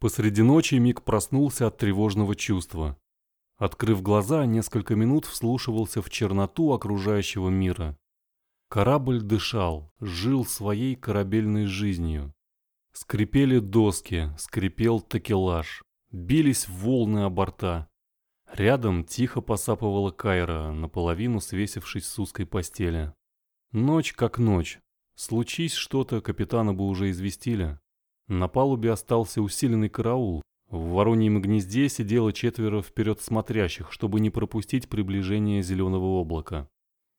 Посреди ночи Мик проснулся от тревожного чувства. Открыв глаза, несколько минут вслушивался в черноту окружающего мира. Корабль дышал, жил своей корабельной жизнью. Скрипели доски, скрипел такелаж, бились волны о борта. Рядом тихо посапывала Кайра, наполовину свесившись с узкой постели. Ночь как ночь. Случись что-то, капитана бы уже известили. На палубе остался усиленный караул. В вороньем гнезде сидело четверо вперед смотрящих, чтобы не пропустить приближение зеленого облака.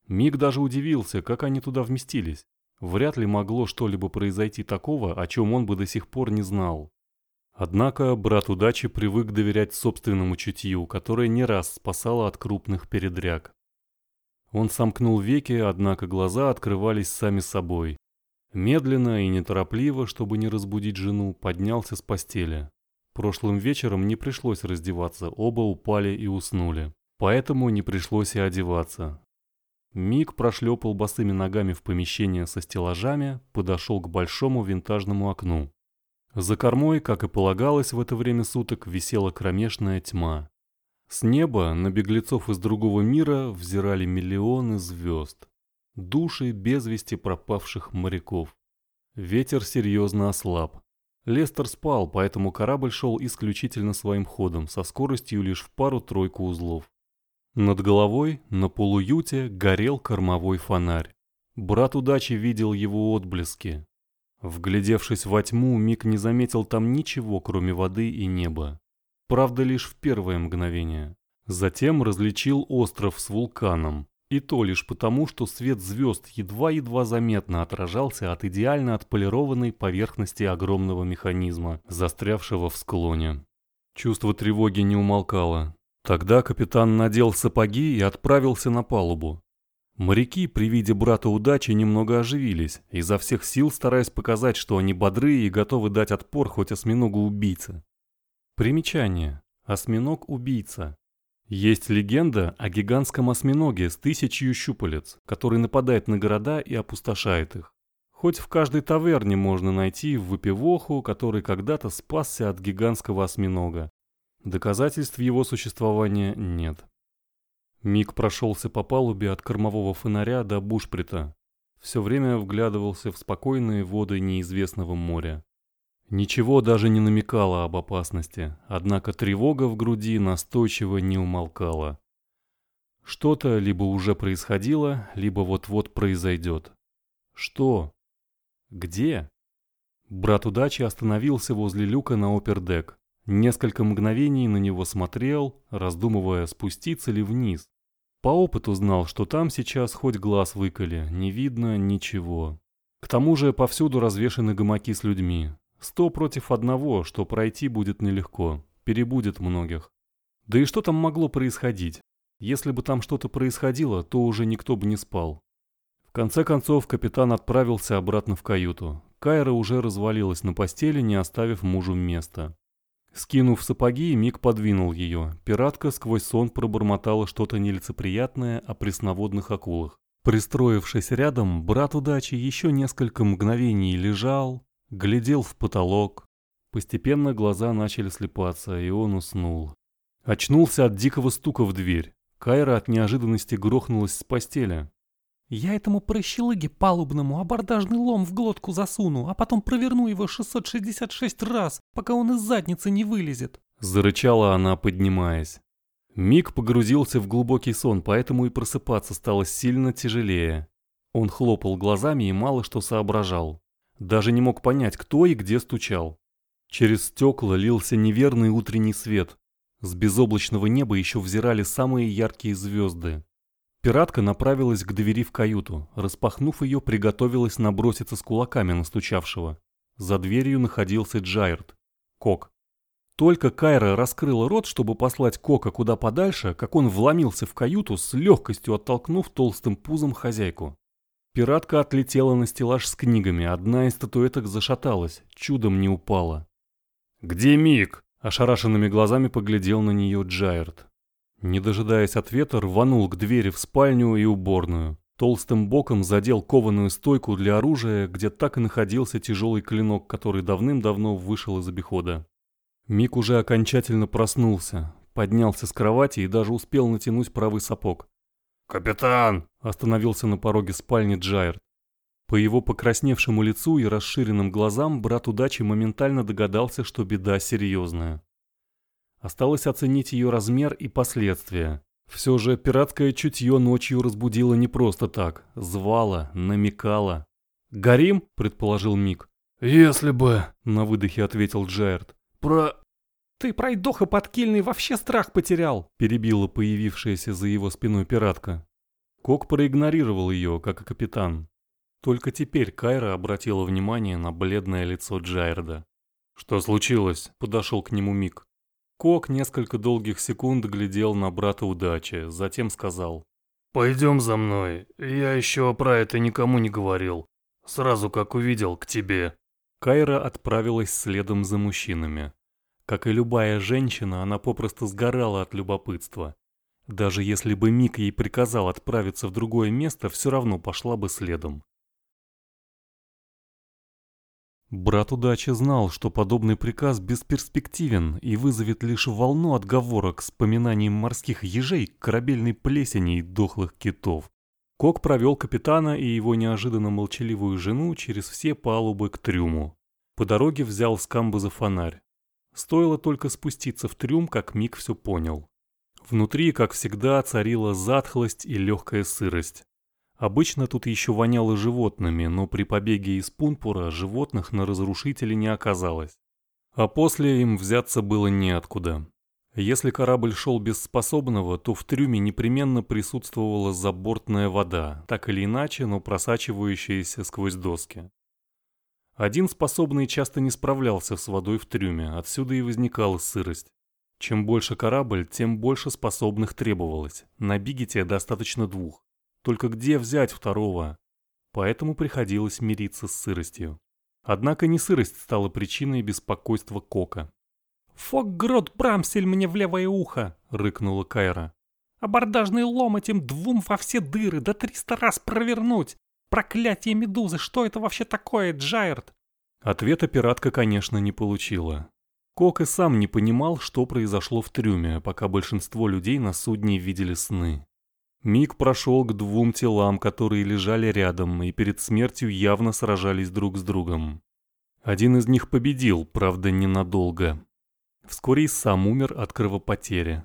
Миг даже удивился, как они туда вместились. Вряд ли могло что-либо произойти такого, о чем он бы до сих пор не знал. Однако брат удачи привык доверять собственному чутью, которое не раз спасало от крупных передряг. Он сомкнул веки, однако глаза открывались сами собой. Медленно и неторопливо, чтобы не разбудить жену, поднялся с постели. Прошлым вечером не пришлось раздеваться, оба упали и уснули. Поэтому не пришлось и одеваться. Миг прошлепал босыми ногами в помещение со стеллажами, подошел к большому винтажному окну. За кормой, как и полагалось в это время суток, висела кромешная тьма. С неба на беглецов из другого мира взирали миллионы звезд души без вести пропавших моряков. Ветер серьезно ослаб. Лестер спал, поэтому корабль шел исключительно своим ходом, со скоростью лишь в пару-тройку узлов. Над головой, на полуюте, горел кормовой фонарь. Брат удачи видел его отблески. Вглядевшись во тьму, Мик не заметил там ничего, кроме воды и неба. Правда, лишь в первое мгновение. Затем различил остров с вулканом, и то лишь потому, что свет звезд едва-едва заметно отражался от идеально отполированной поверхности огромного механизма, застрявшего в склоне. Чувство тревоги не умолкало. Тогда капитан надел сапоги и отправился на палубу. Моряки при виде брата удачи немного оживились, изо всех сил стараясь показать, что они бодрые и готовы дать отпор хоть осьминогу-убийце. Примечание. Осьминог-убийца. Есть легенда о гигантском осьминоге с тысячью щупалец, который нападает на города и опустошает их. Хоть в каждой таверне можно найти выпивоху, который когда-то спасся от гигантского осьминога. Доказательств его существования нет. Миг прошелся по палубе от кормового фонаря до бушприта. Все время вглядывался в спокойные воды неизвестного моря. Ничего даже не намекало об опасности, однако тревога в груди настойчиво не умолкала. Что-то либо уже происходило, либо вот-вот произойдет. Что? Где? Брат удачи остановился возле люка на опердек. Несколько мгновений на него смотрел, раздумывая, спуститься ли вниз. По опыту знал, что там сейчас хоть глаз выколи, не видно ничего. К тому же повсюду развешаны гамаки с людьми, Сто против одного, что пройти будет нелегко, перебудет многих. Да и что там могло происходить? Если бы там что-то происходило, то уже никто бы не спал. В конце концов, капитан отправился обратно в каюту. Кайра уже развалилась на постели, не оставив мужу места. Скинув сапоги, Мик подвинул ее. Пиратка сквозь сон пробормотала что-то нелицеприятное о пресноводных акулах. Пристроившись рядом, брат удачи еще несколько мгновений лежал, Глядел в потолок. Постепенно глаза начали слепаться, и он уснул. Очнулся от дикого стука в дверь. Кайра от неожиданности грохнулась с постели. «Я этому прощелыге палубному абордажный лом в глотку засуну, а потом проверну его 666 раз, пока он из задницы не вылезет», — зарычала она, поднимаясь. Миг погрузился в глубокий сон, поэтому и просыпаться стало сильно тяжелее. Он хлопал глазами и мало что соображал. Даже не мог понять, кто и где стучал. Через стекла лился неверный утренний свет. С безоблачного неба еще взирали самые яркие звезды. Пиратка направилась к двери в каюту. Распахнув ее, приготовилась наброситься с кулаками на стучавшего. За дверью находился Джайрт. Кок. Только Кайра раскрыла рот, чтобы послать Кока куда подальше, как он вломился в каюту, с легкостью оттолкнув толстым пузом хозяйку. Пиратка отлетела на стеллаж с книгами, одна из статуэток зашаталась, чудом не упала. «Где Мик?» – ошарашенными глазами поглядел на нее Джайрт. Не дожидаясь ответа, рванул к двери в спальню и уборную. Толстым боком задел кованую стойку для оружия, где так и находился тяжелый клинок, который давным-давно вышел из обихода. Мик уже окончательно проснулся, поднялся с кровати и даже успел натянуть правый сапог. «Капитан!» – остановился на пороге спальни Джайр. По его покрасневшему лицу и расширенным глазам брат удачи моментально догадался, что беда серьезная. Осталось оценить ее размер и последствия. Все же пиратское чутье ночью разбудило не просто так. Звало, намекало. «Горим?» – предположил Мик. «Если бы...» – на выдохе ответил Джайрд. «Про...» «Ты, пройдоха подкильный, вообще страх потерял!» – перебила появившаяся за его спиной пиратка. Кок проигнорировал ее, как и капитан. Только теперь Кайра обратила внимание на бледное лицо Джайрда. «Что случилось?» – подошел к нему Мик. Кок несколько долгих секунд глядел на брата удачи, затем сказал. «Пойдем за мной, я еще про это никому не говорил. Сразу как увидел, к тебе». Кайра отправилась следом за мужчинами. Как и любая женщина, она попросту сгорала от любопытства. Даже если бы Мик ей приказал отправиться в другое место, все равно пошла бы следом. Брат удачи знал, что подобный приказ бесперспективен и вызовет лишь волну отговорок с поминанием морских ежей, корабельной плесени и дохлых китов. Кок провел капитана и его неожиданно молчаливую жену через все палубы к трюму. По дороге взял с камбуза фонарь. Стоило только спуститься в трюм, как Мик все понял. Внутри, как всегда, царила затхлость и легкая сырость. Обычно тут еще воняло животными, но при побеге из Пунпура животных на разрушителе не оказалось. А после им взяться было неоткуда. Если корабль шел без способного, то в трюме непременно присутствовала забортная вода, так или иначе, но просачивающаяся сквозь доски. Один способный часто не справлялся с водой в трюме, отсюда и возникала сырость. Чем больше корабль, тем больше способных требовалось. На Бигете достаточно двух. Только где взять второго? Поэтому приходилось мириться с сыростью. Однако не сырость стала причиной беспокойства Кока. «Фокгрот Брамсель мне в левое ухо!» — рыкнула Кайра. «Абордажный лом этим двум во все дыры, да триста раз провернуть! Проклятие медузы, что это вообще такое, Джайрд? Ответа пиратка, конечно, не получила. Кок и сам не понимал, что произошло в трюме, пока большинство людей на судне видели сны. Миг прошел к двум телам, которые лежали рядом и перед смертью явно сражались друг с другом. Один из них победил, правда, ненадолго. Вскоре и сам умер от кровопотери.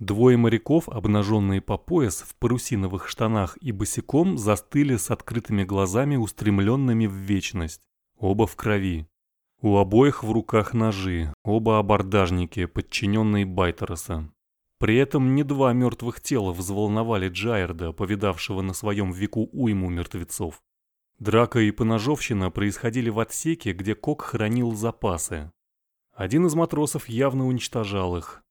Двое моряков, обнаженные по пояс в парусиновых штанах и босиком, застыли с открытыми глазами, устремленными в вечность. Оба в крови. У обоих в руках ножи, оба абордажники, подчиненные Байтероса. При этом не два мертвых тела взволновали Джайерда, повидавшего на своем веку уйму мертвецов. Драка и поножовщина происходили в отсеке, где Кок хранил запасы. Один из матросов явно уничтожал их,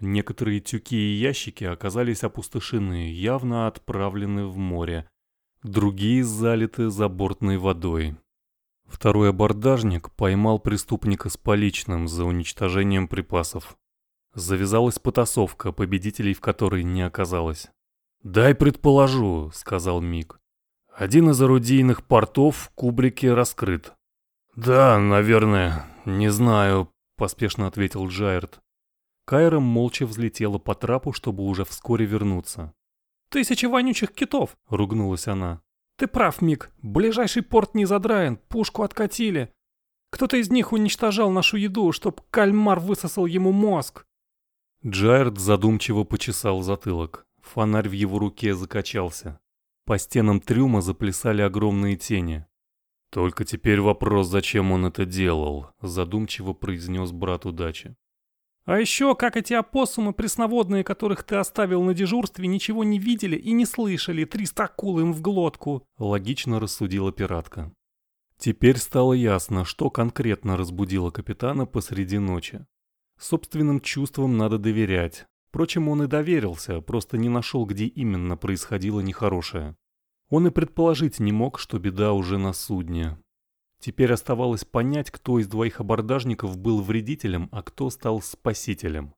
Некоторые тюки и ящики оказались опустошены, явно отправлены в море. Другие залиты забортной водой. Второй абордажник поймал преступника с поличным за уничтожением припасов. Завязалась потасовка, победителей в которой не оказалось. «Дай предположу», — сказал Мик. «Один из орудийных портов в кубрике раскрыт». «Да, наверное, не знаю», — поспешно ответил Джайрд. Кайра молча взлетела по трапу, чтобы уже вскоре вернуться. «Тысячи вонючих китов!» — ругнулась она. «Ты прав, Мик. Ближайший порт не задраен, пушку откатили. Кто-то из них уничтожал нашу еду, чтоб кальмар высосал ему мозг». Джайрд задумчиво почесал затылок. Фонарь в его руке закачался. По стенам трюма заплясали огромные тени. «Только теперь вопрос, зачем он это делал», — задумчиво произнес брат удачи. А еще, как эти опоссумы пресноводные, которых ты оставил на дежурстве, ничего не видели и не слышали, триста акул им в глотку. Логично рассудила пиратка. Теперь стало ясно, что конкретно разбудило капитана посреди ночи. Собственным чувствам надо доверять. Впрочем, он и доверился, просто не нашел, где именно происходило нехорошее. Он и предположить не мог, что беда уже на судне. Теперь оставалось понять, кто из двоих абордажников был вредителем, а кто стал спасителем.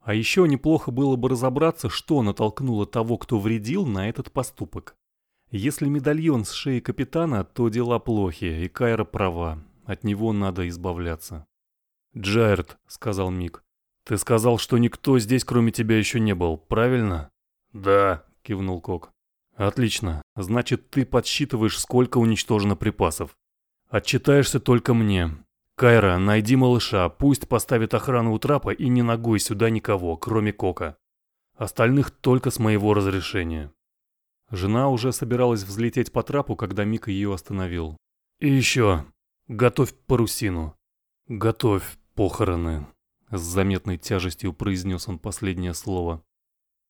А еще неплохо было бы разобраться, что натолкнуло того, кто вредил, на этот поступок. Если медальон с шеи капитана, то дела плохи, и Кайра права, от него надо избавляться. «Джайрт», — сказал Мик, — «ты сказал, что никто здесь кроме тебя еще не был, правильно?» «Да», — кивнул Кок. «Отлично. Значит, ты подсчитываешь, сколько уничтожено припасов. Отчитаешься только мне. Кайра, найди малыша, пусть поставит охрану у трапа и не ногой сюда никого, кроме Кока. Остальных только с моего разрешения». Жена уже собиралась взлететь по трапу, когда Мик ее остановил. «И еще. Готовь парусину. Готовь похороны». С заметной тяжестью произнес он последнее слово.